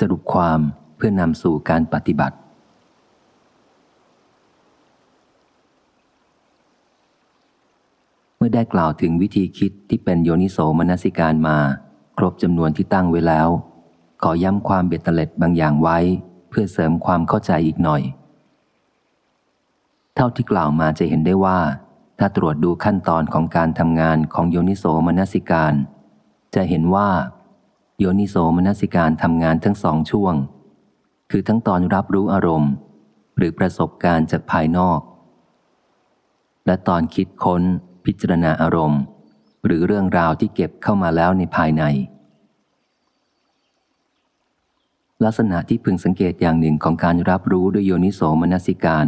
สรุปความเพื่อนำสู่การปฏิบัติ เมื่อได้กล่าวถึงวิธีคิดที่เป็นโยนิโสมนสิการมา ครบจำนวนที่ตั้งไว้แล้ว ขอย้ำความเบ็ดเตล็ดบางอย่างไว้ เพื่อเสริมความเข้าใจอีกหน่อย เท่าที่กล่าวมาจะเห็นได้ว่า ถ้าตรวจดูขั้นตอนของการทำงานของโยนิโสมนสิการ จะเห็นว่า โยนิโสมนสิการทำงานทั้งสองช่วง คือทั้งตอนรับรู้อารมณ์ หรือประสบการณ์จากภายนอก และตอนคิดค้น พิจารณาอารมณ์ หรือเรื่องราวที่เก็บเข้ามาแล้วในภายใน ลักษณะที่พึงสังเกตอย่างหนึ่งของการรับรู้ด้วยโยนิโสมนสิการ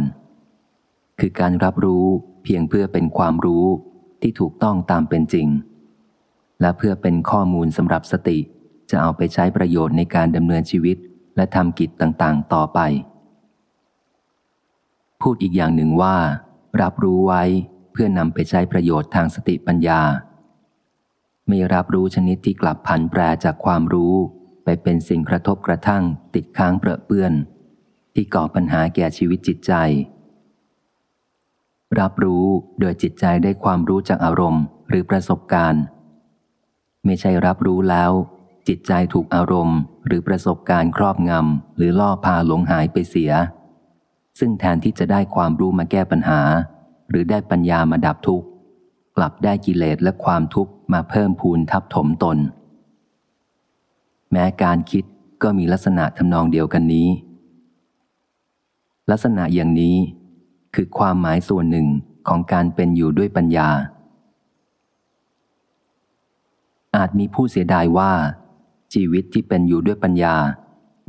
คือการรับรู้เพียงเพื่อเป็นความรู้ที่ถูกต้องตามเป็นจริง และเพื่อเป็นข้อมูลสำหรับสติ จะเอาไปใช้ประโยชน์ในการดำเนินชีวิตและทำกิจต่างๆ ต่อไป พูดอีกอย่างหนึ่งว่า รับรู้ไว้เพื่อนำไปใช้ประโยชน์ทางสติปัญญา ไม่รับรู้ชนิดที่กลับผันแปรจากความรู้ ไปเป็นสิ่งกระทบกระทั่ง ติดค้างเปรอะเปื้อน ที่ก่อปัญหาแก่ชีวิตจิตใจ รับรู้โดยจิตใจได้ความรู้จากอารมณ์หรือประสบการณ์ ไม่ใช่รับรู้แล้ว จิตใจถูกอารมณ์ หรือประสบการณ์ครอบงำหรือล่อพาหลงหายไปเสีย ซึ่งแทนที่จะได้ความรู้มาแก้ปัญหา หรือได้ปัญญามาดับทุกข์ กลับได้กิเลสและความทุกข์มาเพิ่มพูนทับถมตน แม้การคิดก็มีลักษณะทำนองเดียวกันนี้ ลักษณะอย่างนี้คือความหมายส่วนหนึ่งของการเป็นอยู่ด้วยปัญญาอาจมีผู้เสียดายว่า ชีวิตที่เป็นอยู่ด้วยปัญญา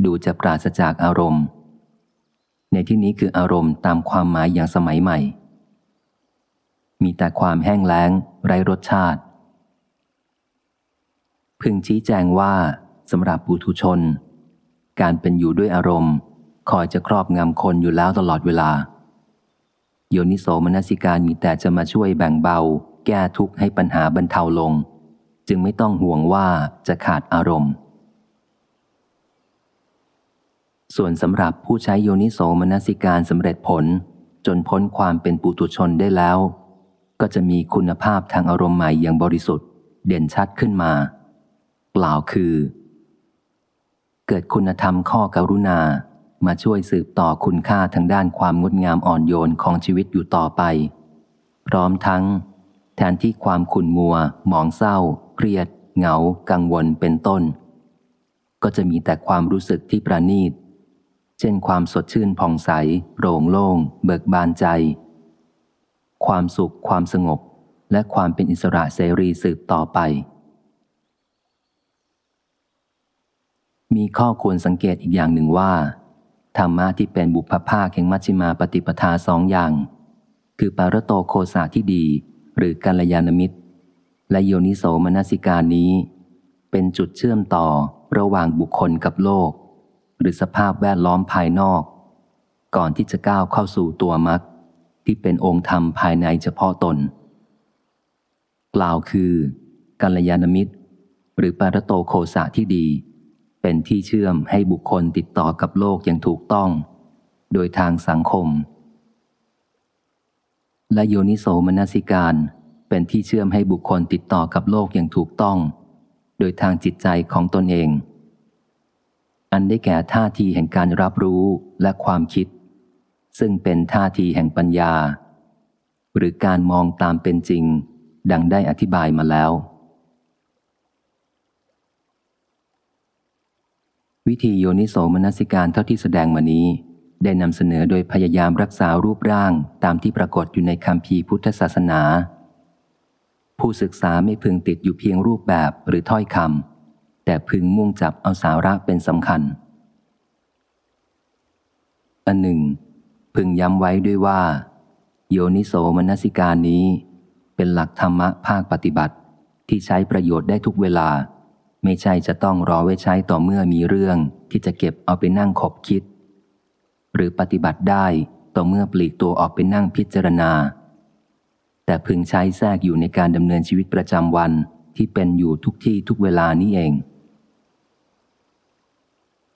ดูจะปราศจากอารมณ์ ในที่นี้คืออารมณ์ตามความหมายอย่างสมัยใหม่ มีแต่ความแห้งแล้ง ไร้รสชาติ พึงชี้แจงว่าสำหรับปุถุชน การเป็นอยู่ด้วยอารมณ์ คอยจะครอบงำคนอยู่แล้วตลอดเวลา โยนิโสมนสิการมีแต่จะมาช่วยแบ่งเบา แก้ทุกข์ให้ปัญหาบรรเทาลง จึงไม่ต้องห่วงว่าจะขาดอารมณ์ ส่วนสำหรับผู้ใช้โยนิโสมนสิการสำเร็จผล จนพ้นความเป็นปุตุชนได้แล้ว ก็จะมีคุณภาพทางอารมณ์ใหม่อย่างบริสุทธิ์ เด่นชัดขึ้นมา กล่าวคือ เกิดคุณธรรมข้อการุณามาช่วยสืบต่อคุณค่าทางด้านความงดงามอ่อนโยนของชีวิตอยู่ต่อไป พร้อมทั้ง แทนที่ความขุ่นมัว หมองเศร้า เครียด เหงา กังวลเป็นต้น ก็จะมีแต่ความรู้สึกที่ประณีต ช่นความสดชื่นผ่องใสโปร่งโล่ง เบิกบานใจ ความสุขความสงบ และความเป็นอิสระเสรีสืบต่อไป มีข้อควรสังเกตอีกอย่างหนึ่งว่า ธรรมะที่เป็นบุพภาคแห่งมัชฌิมาปฏิปทาสองอย่าง คือปารโตโคสาที่ดี หรือกัลยาณมิตร และโยนิโสมนสิการนี้ เป็นจุดเชื่อมต่อระหว่างบุคคลกับโลก หรือสภาพแวดล้อมภายนอก ก่อนที่จะก้าวเข้าสู่ตัวมรรคที่เป็นองค์ธรรมภายในเฉพาะตน กล่าวคือกัลยาณมิตร หรือปารโตโคสะที่ดี เป็นที่เชื่อมให้บุคคลติดต่อกับโลกอย่างถูกต้อง โดยทางสังคม และโยนิโสมนสิการเป็นที่เชื่อมให้บุคคลติดต่อกับโลกอย่างถูกต้อง โดยทางจิตใจของตนเอง อันได้แก่ท่าทีแห่งการรับรู้และความคิด ซึ่งเป็นท่าทีแห่งปัญญา หรือการมองตามเป็นจริง ดังได้อธิบายมาแล้ว วิธีโยนิโสมนสิการเท่าที่แสดงมานี้ ได้นำเสนอโดยพยายามรักษารูปร่างตามที่ปรากฏอยู่ในคำพีพุทธศาสนา ผู้ศึกษาไม่พึงติดอยู่เพียงรูปแบบหรือถ้อยคำ แต่พึงมุ่งจับเอาสาระเป็นสำคัญ อันหนึ่ง พึงย้ำไว้ด้วยว่า โยนิโสมนสิการนี้ เป็นหลักธรรมะภาคปฏิบัติที่ใช้ประโยชน์ได้ทุกเวลา ไม่ใช่จะต้องรอไว้ใช้ต่อเมื่อมีเรื่องที่จะเก็บเอาไปนั่งขบคิด หรือปฏิบัติได้ต่อเมื่อปลีกตัวออกไปนั่งพิจารณา แต่พึงใช้แทรกอยู่ในการดำเนินชีวิตประจำวันที่เป็นอยู่ทุกที่ทุกเวลานี้เอง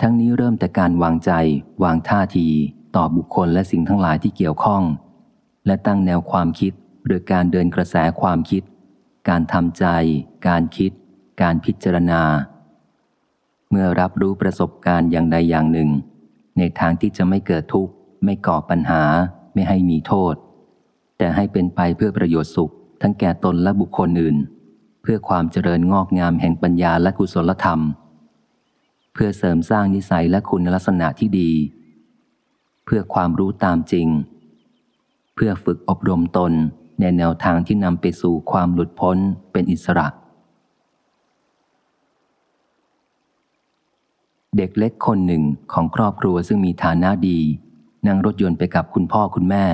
ทั้งนี้เริ่มแต่การวางใจ วางท่าที ต่อบุคคลและสิ่งทั้งหลายที่เกี่ยวข้อง และตั้งแนวความคิด หรือการเดินกระแสความคิด การทำใจ การคิด การพิจารณา เมื่อรับรู้ประสบการณ์อย่างใดอย่างหนึ่ง ในทางที่จะไม่เกิดทุกข์ ไม่ก่อปัญหา ไม่ให้มีโทษ แต่ให้เป็นไปเพื่อประโยชน์สุข ทั้งแก่ตนและบุคคลอื่น เพื่อความเจริญงอกงามแห่งปัญญาและกุศลธรรม พื่อเสริมสร้างนิสัยและคุณลักษณะที่ดี เพื่อความรู้ตามจริง เพื่อฝึกอบรมตนในแนวทางที่นำไปสู่ความหลุดพ้นเป็นอิสระ เด็กเล็กคนหนึ่งของครอบครัวซึ่งมีฐานะดี นั่งรถยนต์ไปกับคุณพ่อคุณแม่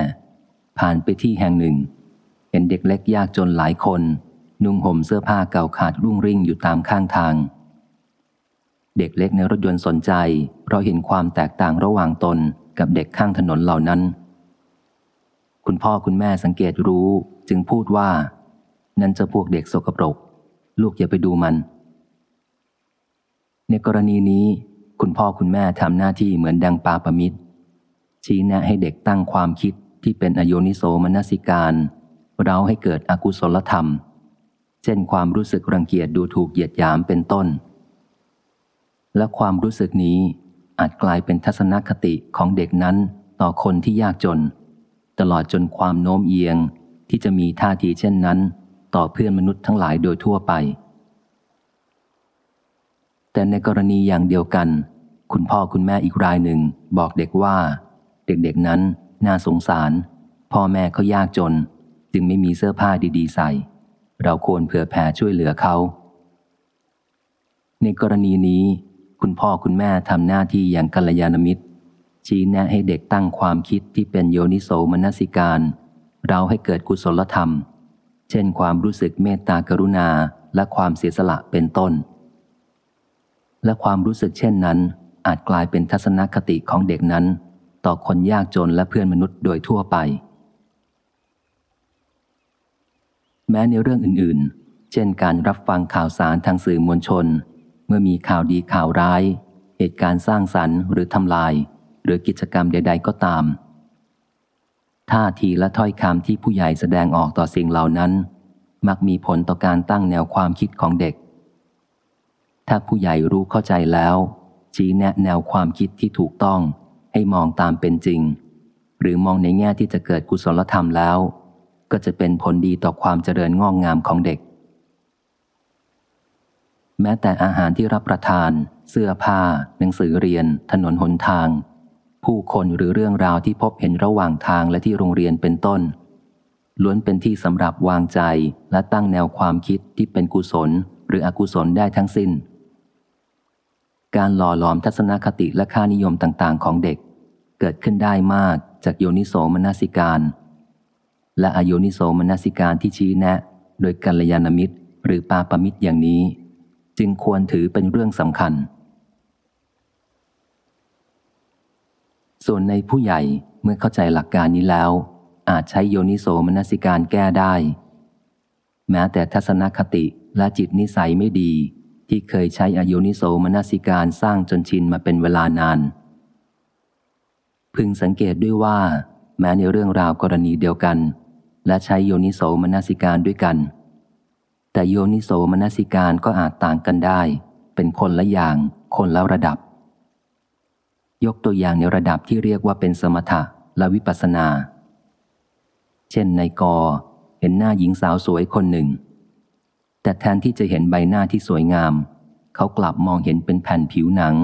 ผ่านไปที่แห่งหนึ่ง เห็นเด็กเล็กยากจนหลายคน นุ่งห่มเสื้อผ้าเก่าขาดรุ่งริ่งอยู่ตามข้างทาง เด็กเล็กในรถยนต์สนใจ เพราะเห็นความแตกต่างระหว่างตนกับเด็กข้างถนนเหล่านั้น คุณพ่อคุณแม่สังเกตรู้จึงพูดว่า นั่นจะพวกเด็กสกปรก ลูกอย่าไปดูมัน ในกรณีนี้ คุณพ่อคุณแม่ทำหน้าที่เหมือนดังปาปมิตร ชี้แนะให้เด็กตั้งความคิดที่เป็นอโยนิโสมนสิการ เราให้เกิดอกุศลธรรม เช่นความรู้สึกรังเกียจดูถูกเหยียดหยามเป็นต้น และความรู้สึกนี้อาจกลายเป็นทัศนคติของเด็กนั้นต่อคนที่ยากจน ตลอดจนความโน้มเอียงที่จะมีท่าทีเช่นนั้น ต่อเพื่อนมนุษย์ทั้งหลายโดยทั่วไป แต่ในกรณีอย่างเดียวกัน คุณพ่อคุณแม่อีกรายหนึ่งบอกเด็กว่า เด็กๆนั้นน่าสงสาร พ่อแม่เขายากจน จึงไม่มีเสื้อผ้าดีๆ ใส่ เราควรเผื่อแผ่ช่วยเหลือเขา ในกรณีนี้ คุณพ่อคุณแม่ทำหน้าที่อย่างกัลยาณมิตร ชี้แนะให้เด็กตั้งความคิดที่เป็นโยนิโสมนสิการ เราให้เกิดกุศลธรรม เช่นความรู้สึกเมตตากรุณาและความเสียสละเป็นต้น และความรู้สึกเช่นนั้น อาจกลายเป็นทัศนคติของเด็กนั้น ต่อคนยากจนและเพื่อนมนุษย์โดยทั่วไป แม้ในเรื่องอื่นๆ เช่นการรับฟังข่าวสารทางสื่อมวลชน เมื่อมีข่าวดีข่าวร้าย เหตุการณ์สร้างสรรค์หรือทำลาย หรือกิจกรรมใด ๆ ก็ตาม ท่าทีและถ้อยคำที่ผู้ใหญ่แสดงออกต่อสิ่งเหล่านั้น มักมีผลต่อการตั้งแนวความคิดของเด็ก ถ้าผู้ใหญ่รู้เข้าใจแล้ว ชี้แนะแนวความคิดที่ถูกต้อง ให้มองตามเป็นจริง หรือมองในแง่ที่จะเกิดกุศลธรรมแล้ว ก็จะเป็นผลดีต่อความเจริญงอกงามของเด็ก แม้แต่อาหารที่รับประทาน เสื้อผ้า หนังสือเรียน ถนนหนทาง ผู้คนหรือเรื่องราวที่พบเห็นระหว่างทางและที่โรงเรียนเป็นต้น ล้วนเป็นที่สำหรับวางใจและตั้งแนวความคิดที่เป็นกุศล หรืออกุศลได้ทั้งสิน้น การหล่อหลอมทัศนคติและค่านิยมต่างๆ ของเด็ก เกิดขึ้นได้มากจากโยนิโสมนสิการ และอโยนิโสมนสิการที่ชี้แนะ โดยกัลยาณมิตร หรือปาปมิตรอย่างนี้ จึงควรถือเป็นเรื่องสำคัญ ส่วนในผู้ใหญ่เมื่อเข้าใจหลักการนี้แล้ว อาจใช้โยนิโสมนสิการแก้ได้ แม้แต่ทัศนคติและจิตนิสัยไม่ดี ที่เคยใช้อโยนิโสมนสิการสร้างจนชินมาเป็นเวลานาน พึงสังเกตด้วยว่า แม้ในเรื่องราวกรณีเดียวกัน และใช้โยนิโสมนสิการด้วยกัน แต่โยนิโสมนสิการก็อาจต่างกันได้ เป็นคนละอย่าง คนละระดับ ยกตัวอย่างในระดับที่เรียกว่าเป็นสมถะและวิปัสนา เช่นในกอเห็นหน้าหญิงสาวสวยคนหนึ่ง แต่แทนที่จะเห็นใบหน้าที่สวยงาม เขากลับมองเห็นเป็นแผ่นผิวหนัง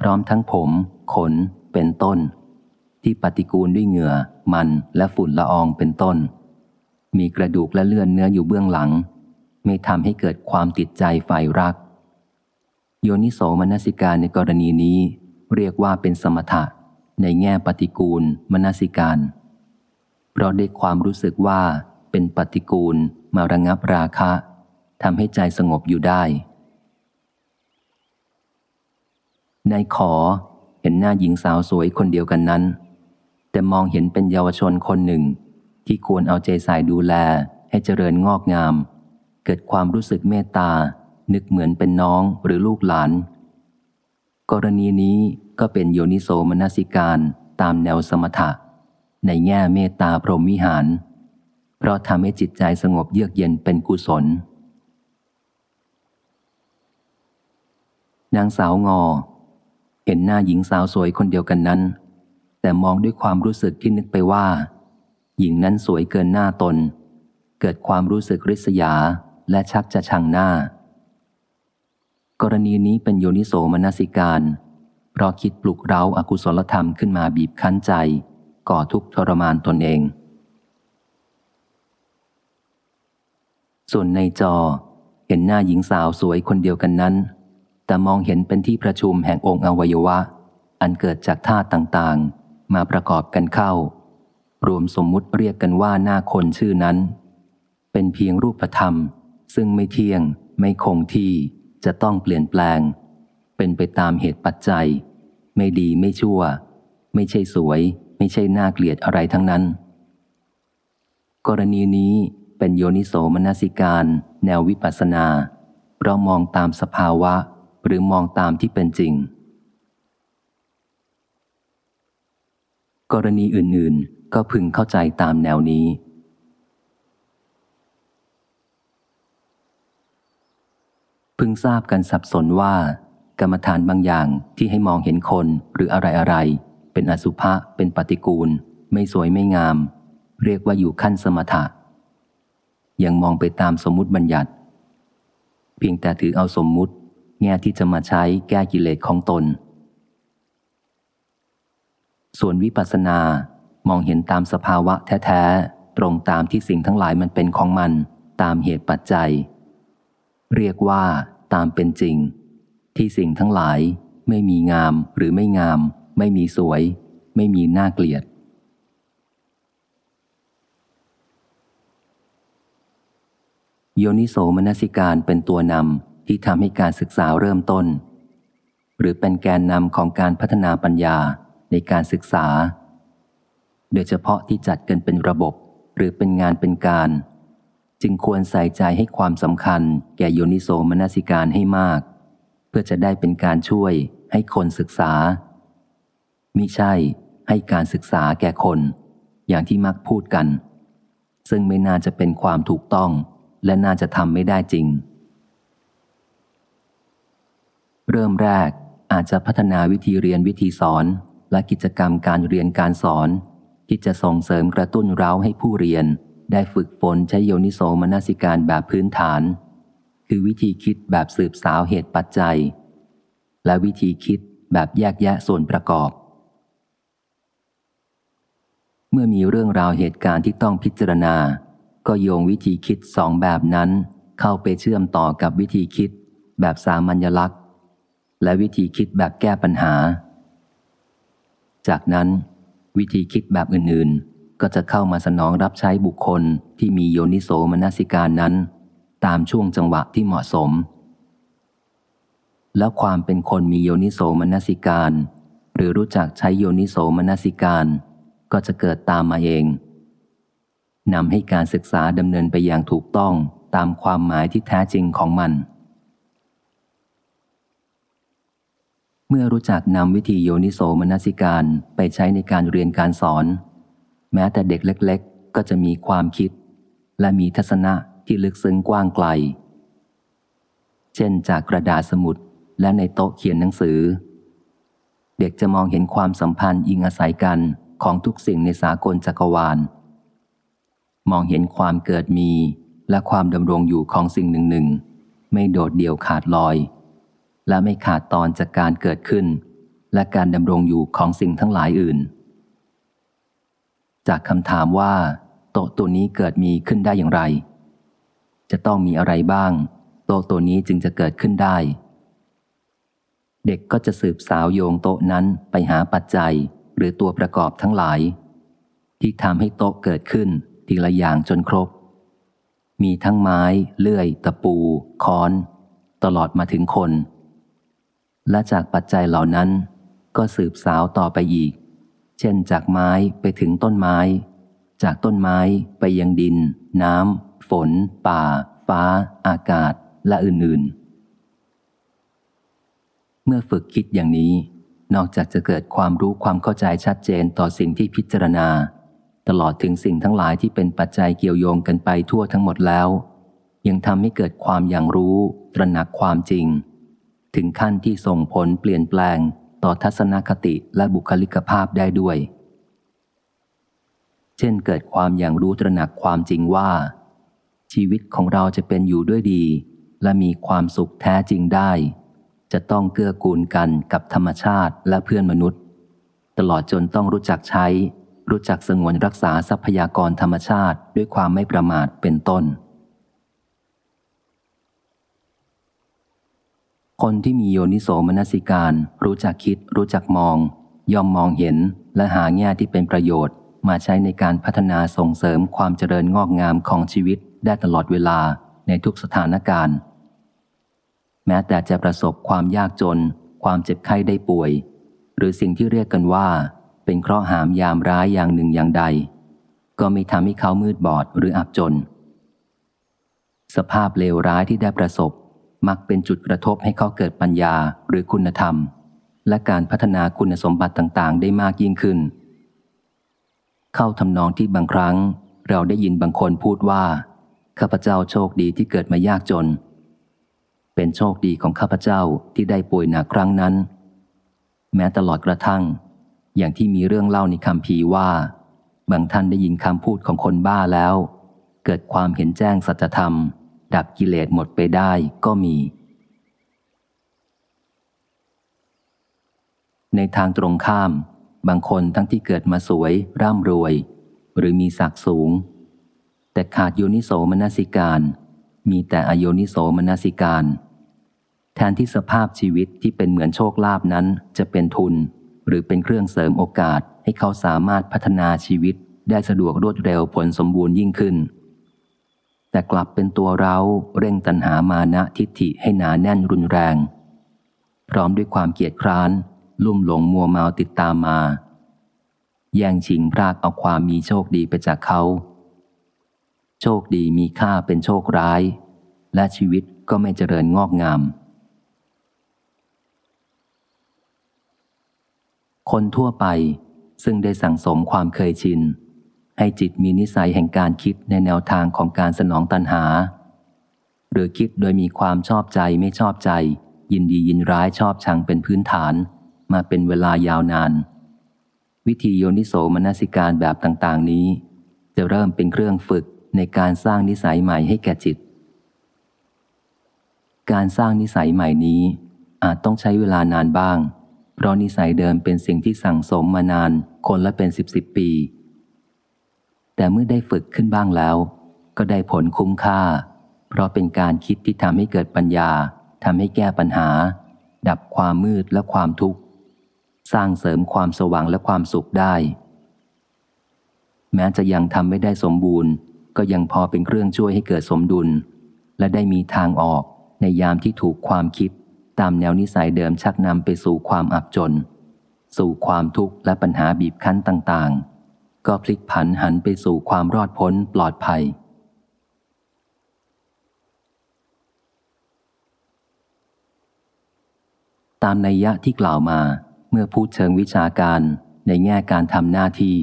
พร้อมทั้งผม ขน เป็นต้น ที่ปฏิกูลด้วยเหงื่อ มันและฝุ่นละอองเป็นต้น มีกระดูกและเลือดเนื้ออยู่เบื้องหลัง ไม่ทำให้เกิดความติดใจฝ่ายรัก โยนิโสมนสิการในกรณีนี้ เรียกว่าเป็นสมถะในแง่ปฏิกูลมนสิการ เพราะได้ความรู้สึกว่าเป็นปฏิกูลมาระงับราคะทำให้ใจสงบอยู่ได้ ในขอเห็นหน้าหญิงสาวสวยคนเดียวกันนั้น แต่มองเห็นเป็นเยาวชนคนหนึ่ง ที่ควรเอาใจใส่ดูแลให้เจริญงอกงาม เกิดความรู้สึกเมตตา นึกเหมือนเป็นน้องหรือลูกหลาน กรณีนี้ก็เป็นโยนิโสมนสิการตามแนวสมถะ ในแง่เมตตาพรหมวิหาร เพราะทำให้จิตใจสงบเยือกเย็นเป็นกุศล นางสาวงอ เห็นหน้าหญิงสาวสวยคนเดียวกันนั้น แต่มองด้วยความรู้สึกที่นึกไปว่า หญิงนั้นสวยเกินหน้าตน เกิดความรู้สึกริษยา และชักจะชังหน้า กรณีนี้เป็นโยนิโสมนสิการ เพราะคิดปลุกเร้าอากุศลธรรมขึ้นมาบีบคั้นใจ ก่อทุกข์ทรมานตนเอง ส่วนในจอเห็นหน้าหญิงสาวสวยคนเดียวกันนั้น แต่มองเห็นเป็นที่ประชุมแห่งองค์อวัยวะ อันเกิดจากธาตุต่างๆ มาประกอบกันเข้า รวมสมมุติเรียกกันว่าหน้าคนชื่อนั้น เป็นเพียงรูปธรรม ซึ่งไม่เที่ยง ไม่คงที่จะต้องเปลี่ยนแปลง เป็นไปตามเหตุปัจจัย ไม่ดีไม่ชั่ว ไม่ใช่สวย ไม่ใช่น่าเกลียดอะไรทั้งนั้น กรณีนี้เป็นโยนิโสมนสิการ แนววิปัสสนาเรามองตามสภาวะ หรือมองตามที่เป็นจริง กรณีอื่นๆ ก็พึงเข้าใจตามแนวนี้ พึงทราบกันสับสนว่า กรรมฐานบางอย่างที่ให้มองเห็นคนหรืออะไรอะไร เป็นอสุภะเป็นปฏิกูล ไม่สวยไม่งาม เรียกว่าอยู่ขั้นสมถะ ยังมองไปตามสมมติบัญญัติ เพียงแต่ถือเอาสมมุติ แง่ที่จะมาใช้แก้กิเลสของตน ส่วนวิปัสสนามองเห็นตามสภาวะแท้ ๆ ตรงตามที่สิ่งทั้งหลายมันเป็นของมัน ตามเหตุปัจจัย เรียกว่าตามเป็นจริง ที่สิ่งทั้งหลายไม่มีงามหรือไม่งาม ไม่มีสวย ไม่มีน่าเกลียด โยนิโสมนสิการเป็นตัวนำที่ทำให้การศึกษาเริ่มต้น หรือเป็นแกนนำของการพัฒนาปัญญาในการศึกษา โดยเฉพาะที่จัดกันเป็นระบบ หรือเป็นงานเป็นการ จึงควรใส่ใจให้ความสำคัญ แก่โยนิโสมนสิการให้มาก เพื่อจะได้เป็นการช่วยให้คนศึกษามิใช่ให้การศึกษาแก่คน อย่างที่มักพูดกัน ซึ่งไม่น่าจะเป็นความถูกต้อง และน่าจะทำไม่ได้จริง เริ่มแรกอาจจะพัฒนาวิธีเรียนวิธีสอนและกิจกรรมการเรียนการสอน ที่จะส่งเสริมกระตุ้นเร้าให้ผู้เรียน ได้ฝึกฝนใช้โยนิโสมนสิการแบบพื้นฐาน คือวิธีคิดแบบสืบสาวเหตุปัจจัย และวิธีคิดแบบแยกแยะส่วนประกอบ เมื่อมีเรื่องราวเหตุการณ์ที่ต้องพิจารณา ก็โยงวิธีคิดสองแบบนั้น เข้าไปเชื่อมต่อกับวิธีคิด แบบสามัญลักษณ์ และวิธีคิดแบบแก้ปัญหา จากนั้น วิธีคิดแบบอื่นๆ ก็จะเข้ามาสนองรับใช้บุคคลที่มีโยนิโสมนสิการนั้น ตามช่วงจังหวะที่เหมาะสม แล้วความเป็นคนมีโยนิโสมนสิการ หรือรู้จักใช้โยนิโสมนสิการ ก็จะเกิดตามมาเองนำให้การศึกษาดำเนินไปอย่างถูกต้องตามความหมายที่แท้จริงของมัน เมื่อรู้จักนำวิธีโยนิโสมนสิการไปใช้ในการเรียนการสอน แม้แต่เด็กเล็ก ๆ ก็จะมีความคิด และมีทัศนะที่ลึกซึ้งกว้างไกล เช่นจากกระดาษสมุดและในโต๊ะเขียนหนังสือ เด็กจะมองเห็นความสัมพันธ์อิงอาศัยกันของทุกสิ่งในสากลจักรวาล มองเห็นความเกิดมีและความดำรงอยู่ของสิ่งหนึ่งหนึ่งไม่โดดเดี่ยวขาดลอย และไม่ขาดตอนจากการเกิดขึ้น และการดำรงอยู่ของสิ่งทั้งหลายอื่น จากคำถามว่า โต๊ะตัวนี้เกิดมีขึ้นได้อย่างไร จะต้องมีอะไรบ้าง โต๊ะตัวนี้จึงจะเกิดขึ้นได้ เด็กก็จะสืบสาวโยงโต๊ะนั้นไปหาปัจจัยหรือตัวประกอบทั้งหลาย ที่ทำให้โต๊ะเกิดขึ้นทีละอย่างจนครบ มีทั้งไม้ เลื่อย ตะปู ค้อน ตลอดมาถึงคน และจากปัจจัยเหล่านั้นก็สืบสาวต่อไปอีก เช่นจากไม้ไปถึงต้นไม้ จากต้นไม้ไปยังดิน น้ำ ฝน ป่า ฟ้า อากาศ และอื่นๆ เมื่อฝึกคิดอย่างนี้ นอกจากจะเกิดความรู้ความเข้าใจชัดเจนต่อสิ่งที่พิจารณา ตลอดถึงสิ่งทั้งหลายที่เป็นปัจจัยเกี่ยวโยงกันไปทั่วทั้งหมดแล้ว ยังทำให้เกิดความอย่างรู้ ตระหนักความจริง ถึงขั้นที่ส่งผลเปลี่ยนแปลง ต่อทัศนคติและบุคลิกภาพได้ด้วย เช่นเกิดความอย่างรู้ตระหนักความจริงว่า ชีวิตของเราจะเป็นอยู่ด้วยดี และมีความสุขแท้จริงได้ จะต้องเกื้อกูลกันกับธรรมชาติและเพื่อนมนุษย์ ตลอดจนต้องรู้จักใช้ รู้จักสงวนรักษาทรัพยากรธรรมชาติด้วยความไม่ประมาทเป็นต้น คนที่มีโยนิโสมนสิการ รู้จักคิด รู้จักมอง ย่อมมองเห็นและหาแง่ที่เป็นประโยชน์ มาใช้ในการพัฒนาส่งเสริมความเจริญงอกงามของชีวิตได้ตลอดเวลาในทุกสถานการณ์ แม้แต่จะประสบความยากจน ความเจ็บไข้ได้ป่วย หรือสิ่งที่เรียกกันว่า เป็นเคราะห์หามยามร้ายอย่างหนึ่งอย่างใด ก็ไม่ทำให้เขามืดบอดหรืออับจน สภาพเลวร้ายที่ได้ประสบ มักเป็นจุดกระทบให้เขาเกิดปัญญาหรือคุณธรรม และการพัฒนาคุณสมบัติต่างๆ ได้มากยิ่งขึ้น เข้าทำนองที่บางครั้ง เราได้ยินบางคนพูดว่าข้าพเจ้าโชคดีที่เกิดมายากจน เป็นโชคดีของข้าพเจ้าที่ได้ป่วยหนักครั้งนั้น แม้ตลอดกระทั่ง อย่างที่มีเรื่องเล่าในคำพีว่า บางท่านได้ยินคำพูดของคนบ้าแล้ว เกิดความเห็นแจ้งสัจธรรม ดับกิเลสหมดไปได้ก็มี ในทางตรงข้าม บางคนทั้งที่เกิดมาสวย ร่ำรวย หรือมีศักดิ์สูง แต่ขาดโยนิโสมนสิการ มีแต่อโยนิโสมนสิการ แทนที่สภาพชีวิตที่เป็นเหมือนโชคลาภนั้นจะเป็นทุน หรือเป็นเครื่องเสริมโอกาสให้เขาสามารถพัฒนาชีวิตได้สะดวกรวดเร็วผลสมบูรณ์ยิ่งขึ้น แต่กลับเป็นตัวเราเร่งตัณหามานะทิฏฐิให้หนาแน่นรุนแรง พร้อมด้วยความเกียดคร้าน ลุ่มหลงมัวเมาติดตามมา แย่งชิงพรากเอาความมีโชคดีไปจากเขา โชคดีมีค่าเป็นโชคร้าย และชีวิตก็ไม่เจริญงอกงาม คนทั่วไปซึ่งได้สั่งสมความเคยชิน ให้จิตมีนิสัยแห่งการคิดในแนวทางของการสนองตัณหา หรือคิดโดยมีความชอบใจไม่ชอบใจ ยินดียินร้ายชอบชังเป็นพื้นฐาน มาเป็นเวลายาวนาน วิธีโยนิโสมนสิการแบบต่างๆ นี้ จะเริ่มเป็นเครื่องฝึกในการสร้างนิสัยใหม่ให้แก่จิต การสร้างนิสัยใหม่นี้ อาจต้องใช้เวลานานบ้าง เพราะนิสัยเดิมเป็นสิ่งที่สั่งสมมานานคนละเป็นสิบสิบปี แต่เมื่อได้ฝึกขึ้นบ้างแล้ว ก็ได้ผลคุ้มค่า เพราะเป็นการคิดที่ทำให้เกิดปัญญาทำให้แก้ปัญหา ดับความมืดและความทุกข์ สร้างเสริมความสว่างและความสุขได้ แม้จะยังทำไม่ได้สมบูรณ์ ก็ยังพอเป็นเครื่องช่วยให้เกิดสมดุล และได้มีทางออกในยามที่ถูกความคิด ตามแนวนิสัยเดิมชักนำไปสู่ความอับจน สู่ความทุกข์และปัญหาบีบคั้นต่างๆ ก็พลิกผันหันไปสู่ความรอดพ้นปลอดภัย ตามนัยยะที่กล่าวมาเมื่อพูดเชิงวิชาการในแง่การทำหน้าที่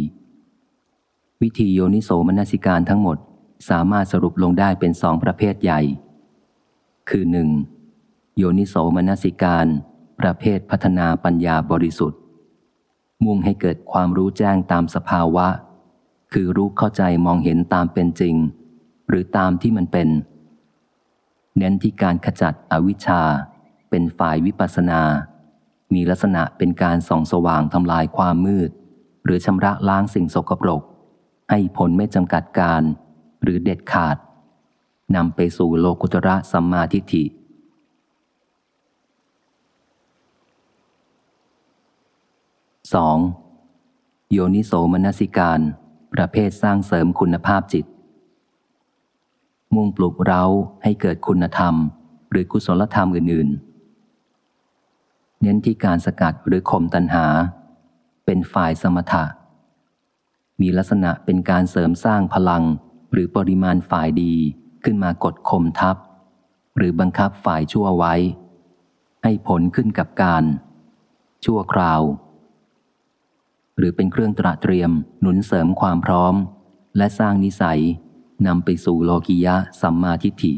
วิธีโยนิโสมนสิการทั้งหมดสามารถสรุปลงได้เป็นสองประเภทใหญ่ คือหนึ่งโยนิโสมนสิการ ประเภทพัฒนาปัญญาบริสุทธิ์ มุ่งให้เกิดความรู้แจ้งตามสภาวะ คือรู้เข้าใจมองเห็นตามเป็นจริง หรือตามที่มันเป็น เน้นที่การขจัดอวิชชา เป็นฝ่ายวิปัสสนา มีลักษณะเป็นการส่องสว่างทำลายความมืด หรือชำระล้างสิ่งสกปรก ให้ผลไม่จำกัดการ หรือเด็ดขาดนำไปสู่โลกุตระสัมมาทิฏฐิ 2. โยนิโสมนสิการ ประเภทสร้างเสริมคุณภาพจิต มุ่งปลุกเราให้เกิดคุณธรรม หรือกุศลธรรมอื่น ๆ เน้นที่การสกัดหรือข่มตัณหา เป็นฝ่ายสมถะ มีลักษณะเป็นการเสริมสร้างพลัง หรือปริมาณฝ่ายดีขึ้นมากดข่มทับ หรือบังคับฝ่ายชั่วไว้ ให้ผลขึ้นกับการ ชั่วคราว หรือเป็นเครื่องตระเตรียมหนุนเสริมความพร้อม และสร้างนิสัยนำไปสู่โลกิยะสัมมาทิฏฐิ